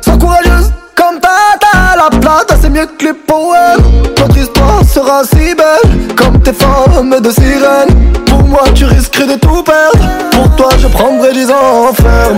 Sois courageuse comme Tata. La plata, c'est mieux que les poèmes. Notre histoire sera si belle comme tes formes de sirène. Pour moi, tu risquerais de tout perdre. Pour toi, je prendrai des enfermes.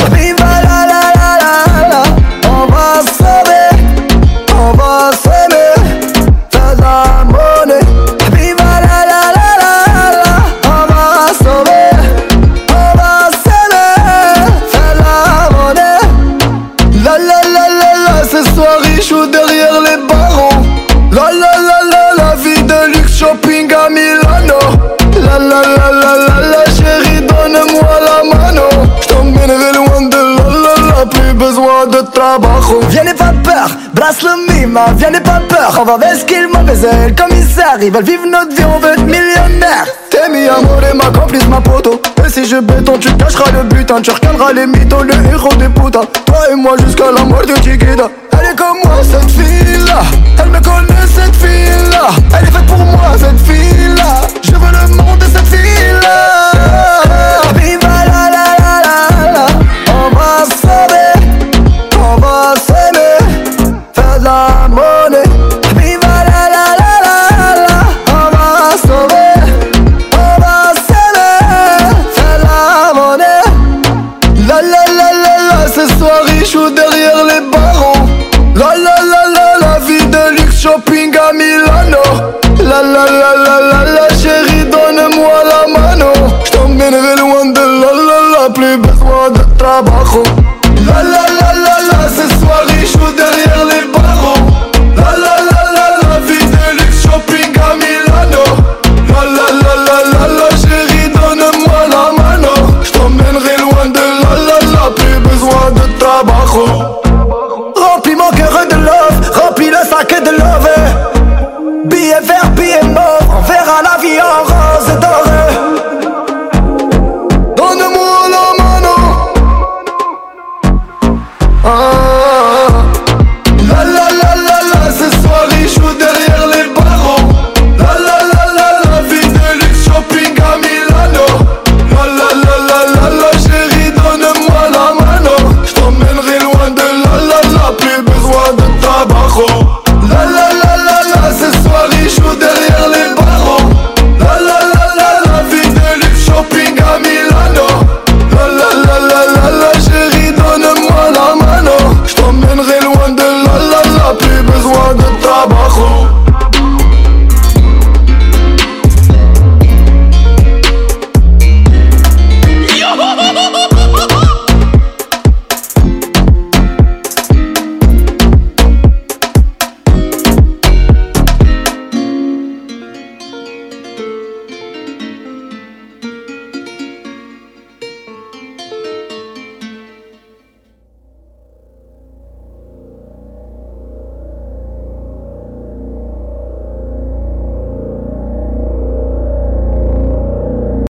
Viens n'aie pas peur, brasse le mima, viens n'aie pas peur. On va vers ce qu'il m'a baisé, le commissaire. Ils veulent vivre notre vie, on veut être millionnaire. T'es mi amour et ma complice, ma poto. Et si je béton, tu cacheras le butin, tu recaleras les mythos, le héros des putains. Toi et moi jusqu'à la mort de Chiquita. Elle est comme moi, cette fille-là. Elle me connaît, cette fille-là. Elle est faite pour moi, shopping à Milano. La la la la la la, chérie, donne-moi la mano. J't'emmènerai loin de la la la, plus besoin de trabajo. La la la la la, ce soir riche ou derrière les barreaux. La la la la, la vie de luxe shopping à Milano. La la la la la la, chérie, donne-moi la mano. J't'emmènerai loin de la la la, plus besoin de trabajo. verbe est mort, on verra la vie en rose.